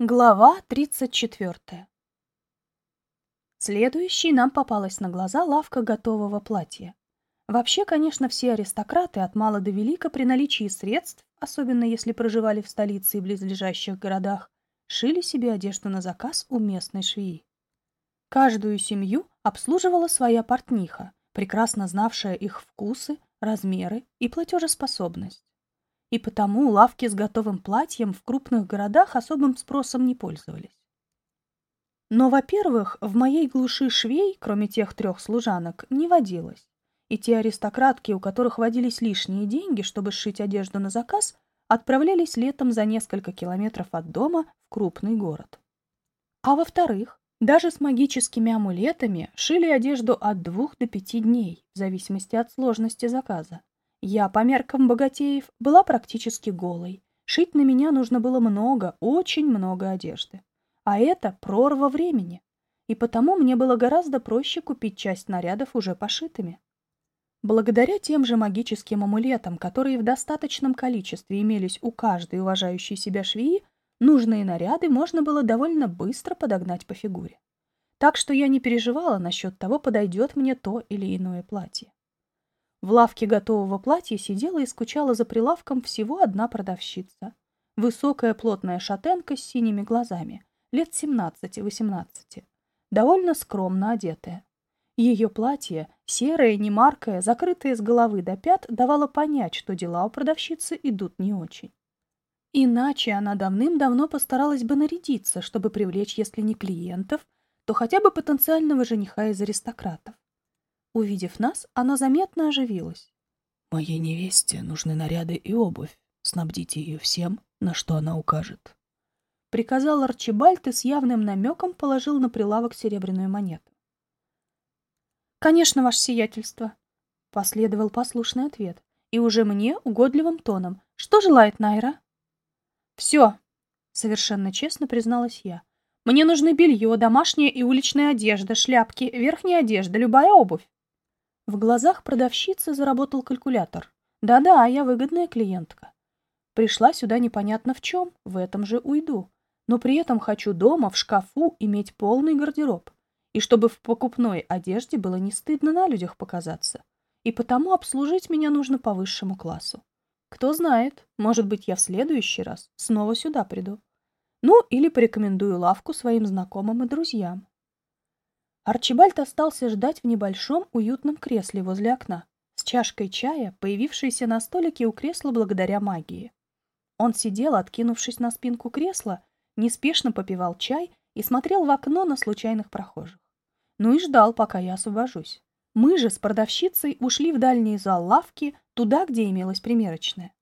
Глава 34. Следующей нам попалась на глаза лавка готового платья. Вообще, конечно, все аристократы от мала до велика при наличии средств, особенно если проживали в столице и близлежащих городах, шили себе одежду на заказ у местной швеи. Каждую семью обслуживала своя портниха, прекрасно знавшая их вкусы, размеры и платежеспособность и потому лавки с готовым платьем в крупных городах особым спросом не пользовались. Но, во-первых, в моей глуши швей, кроме тех трех служанок, не водилось, и те аристократки, у которых водились лишние деньги, чтобы сшить одежду на заказ, отправлялись летом за несколько километров от дома в крупный город. А во-вторых, даже с магическими амулетами шили одежду от двух до пяти дней, в зависимости от сложности заказа. Я, по меркам богатеев, была практически голой. Шить на меня нужно было много, очень много одежды. А это прорва времени. И потому мне было гораздо проще купить часть нарядов уже пошитыми. Благодаря тем же магическим амулетам, которые в достаточном количестве имелись у каждой уважающей себя швеи, нужные наряды можно было довольно быстро подогнать по фигуре. Так что я не переживала насчет того, подойдет мне то или иное платье. В лавке готового платья сидела и скучала за прилавком всего одна продавщица. Высокая плотная шатенка с синими глазами, лет 17-18, довольно скромно одетая. Ее платье, серое, немаркое, закрытое с головы до пят, давало понять, что дела у продавщицы идут не очень. Иначе она давным-давно постаралась бы нарядиться, чтобы привлечь, если не клиентов, то хотя бы потенциального жениха из аристократов. Увидев нас, она заметно оживилась. «Моей невесте нужны наряды и обувь. Снабдите ее всем, на что она укажет». Приказал Арчибальд и с явным намеком положил на прилавок серебряную монету. «Конечно, ваше сиятельство», — последовал послушный ответ. И уже мне, угодливым тоном, «Что желает Найра?» «Все», — совершенно честно призналась я. «Мне нужны белье, домашняя и уличная одежда, шляпки, верхняя одежда, любая обувь». В глазах продавщицы заработал калькулятор. Да-да, я выгодная клиентка. Пришла сюда непонятно в чем, в этом же уйду. Но при этом хочу дома, в шкафу, иметь полный гардероб. И чтобы в покупной одежде было не стыдно на людях показаться. И потому обслужить меня нужно по высшему классу. Кто знает, может быть, я в следующий раз снова сюда приду. Ну, или порекомендую лавку своим знакомым и друзьям. Арчибальд остался ждать в небольшом уютном кресле возле окна, с чашкой чая, появившейся на столике у кресла благодаря магии. Он сидел, откинувшись на спинку кресла, неспешно попивал чай и смотрел в окно на случайных прохожих. Ну и ждал, пока я освобожусь. Мы же с продавщицей ушли в дальний зал лавки, туда, где имелась примерочная.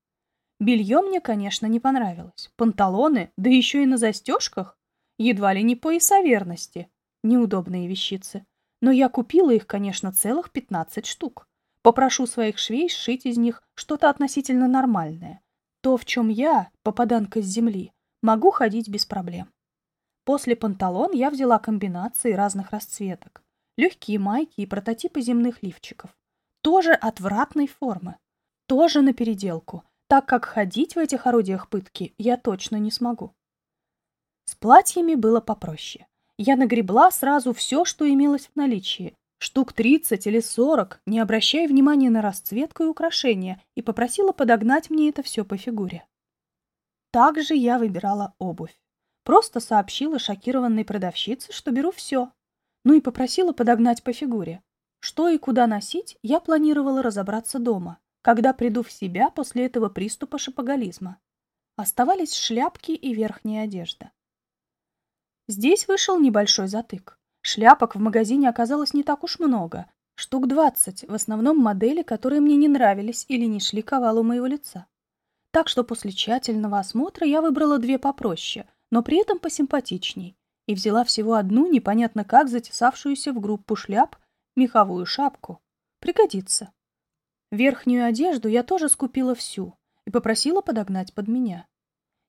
Белье мне, конечно, не понравилось. Панталоны, да еще и на застежках, едва ли не пояса верности, Неудобные вещицы. Но я купила их, конечно, целых 15 штук. Попрошу своих швей сшить из них что-то относительно нормальное. То, в чем я, попаданка с земли, могу ходить без проблем. После панталон я взяла комбинации разных расцветок. Легкие майки и прототипы земных лифчиков. Тоже отвратной формы. Тоже на переделку, так как ходить в этих орудиях пытки я точно не смогу. С платьями было попроще я нагребла сразу все, что имелось в наличии. Штук 30 или 40, не обращая внимания на расцветку и украшения, и попросила подогнать мне это все по фигуре. Также я выбирала обувь. Просто сообщила шокированной продавщице, что беру все. Ну и попросила подогнать по фигуре. Что и куда носить, я планировала разобраться дома, когда приду в себя после этого приступа шапоголизма. Оставались шляпки и верхняя одежда. Здесь вышел небольшой затык. Шляпок в магазине оказалось не так уж много. Штук двадцать, в основном модели, которые мне не нравились или не шли к овалу моего лица. Так что после тщательного осмотра я выбрала две попроще, но при этом посимпатичней, и взяла всего одну, непонятно как, затесавшуюся в группу шляп, меховую шапку. Пригодится. Верхнюю одежду я тоже скупила всю и попросила подогнать под меня.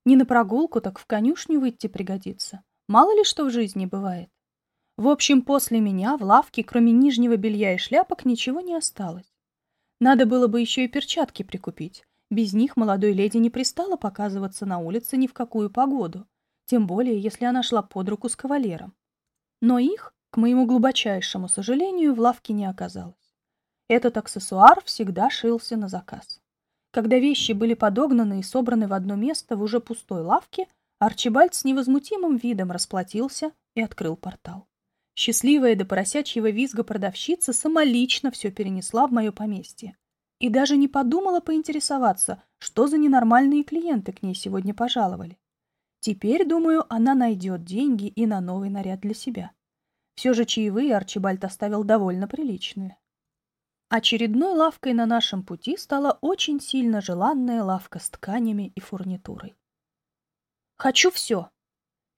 Не на прогулку, так в конюшню выйти пригодится. Мало ли что в жизни бывает. В общем, после меня в лавке, кроме нижнего белья и шляпок, ничего не осталось. Надо было бы еще и перчатки прикупить. Без них молодой леди не пристала показываться на улице ни в какую погоду. тем более, если она шла под руку с кавалером. Но их, к моему глубочайшему сожалению, в лавке не оказалось. Этот аксессуар всегда шился на заказ. Когда вещи были подогнаны и собраны в одно место в уже пустой лавке, Арчибальд с невозмутимым видом расплатился и открыл портал. Счастливая до поросячьего визга продавщица самолично все перенесла в мое поместье. И даже не подумала поинтересоваться, что за ненормальные клиенты к ней сегодня пожаловали. Теперь, думаю, она найдет деньги и на новый наряд для себя. Все же чаевые Арчибальд оставил довольно приличные. Очередной лавкой на нашем пути стала очень сильно желанная лавка с тканями и фурнитурой. «Хочу все!»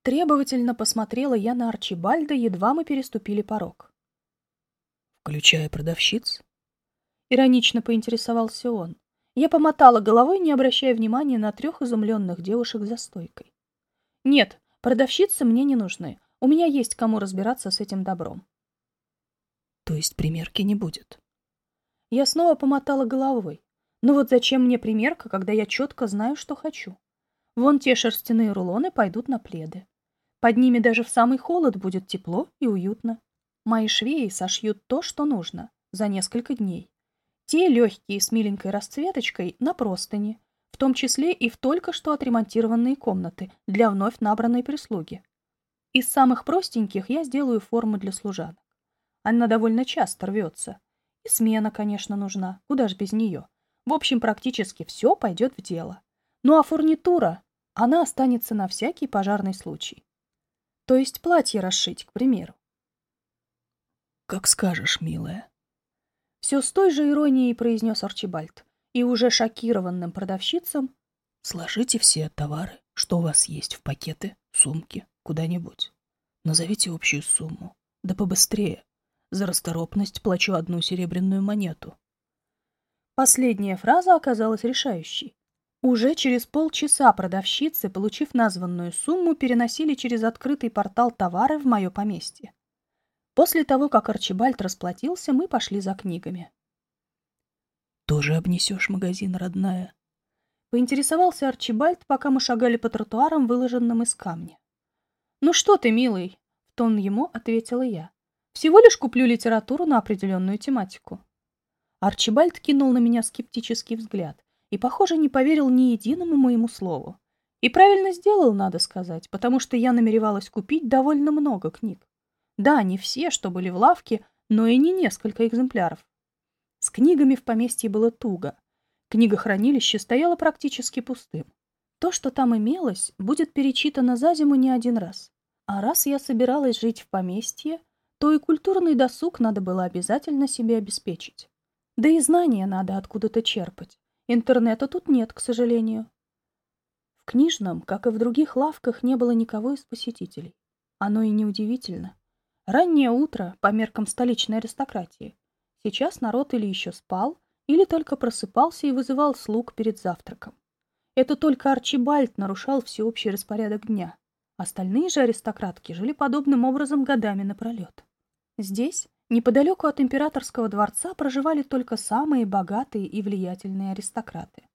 Требовательно посмотрела я на Арчибальда, едва мы переступили порог. «Включая продавщиц?» Иронично поинтересовался он. Я помотала головой, не обращая внимания на трех изумленных девушек за стойкой. «Нет, продавщицы мне не нужны. У меня есть кому разбираться с этим добром». «То есть примерки не будет?» Я снова помотала головой. «Ну вот зачем мне примерка, когда я четко знаю, что хочу? Вон те шерстяные рулоны пойдут на пледы. Под ними даже в самый холод будет тепло и уютно. Мои швеи сошьют то, что нужно, за несколько дней. Те легкие с миленькой расцветочкой на простыни, в том числе и в только что отремонтированные комнаты для вновь набранной прислуги. Из самых простеньких я сделаю форму для служанок. Она довольно часто рвется. И смена, конечно, нужна. Куда ж без нее? В общем, практически все пойдет в дело. Ну а фурнитура, она останется на всякий пожарный случай. То есть платье расшить, к примеру. «Как скажешь, милая». Все с той же иронией произнес Арчибальд. И уже шокированным продавщицам «Сложите все товары, что у вас есть в пакеты, сумки, куда-нибудь. Назовите общую сумму. Да побыстрее. За расторопность плачу одну серебряную монету». Последняя фраза оказалась решающей. Уже через полчаса продавщицы, получив названную сумму, переносили через открытый портал товары в мое поместье. После того, как Арчибальд расплатился, мы пошли за книгами. «Тоже обнесешь магазин, родная?» Поинтересовался Арчибальд, пока мы шагали по тротуарам, выложенным из камня. «Ну что ты, милый?» — в тон ему ответила я. «Всего лишь куплю литературу на определенную тематику». Арчибальд кинул на меня скептический взгляд и, похоже, не поверил ни единому моему слову. И правильно сделал, надо сказать, потому что я намеревалась купить довольно много книг. Да, не все, что были в лавке, но и не несколько экземпляров. С книгами в поместье было туго. Книгохранилище стояло практически пустым. То, что там имелось, будет перечитано за зиму не один раз. А раз я собиралась жить в поместье, то и культурный досуг надо было обязательно себе обеспечить. Да и знания надо откуда-то черпать. Интернета тут нет, к сожалению. В книжном, как и в других лавках, не было никого из посетителей. Оно и неудивительно. Раннее утро по меркам столичной аристократии. Сейчас народ или еще спал, или только просыпался и вызывал слуг перед завтраком. Это только Арчибальд нарушал всеобщий распорядок дня. Остальные же аристократки жили подобным образом годами напролет. Здесь Неподалеку от императорского дворца проживали только самые богатые и влиятельные аристократы.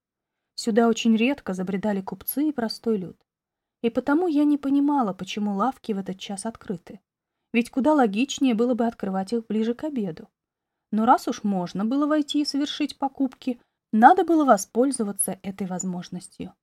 Сюда очень редко забредали купцы и простой люд. И потому я не понимала, почему лавки в этот час открыты. Ведь куда логичнее было бы открывать их ближе к обеду. Но раз уж можно было войти и совершить покупки, надо было воспользоваться этой возможностью.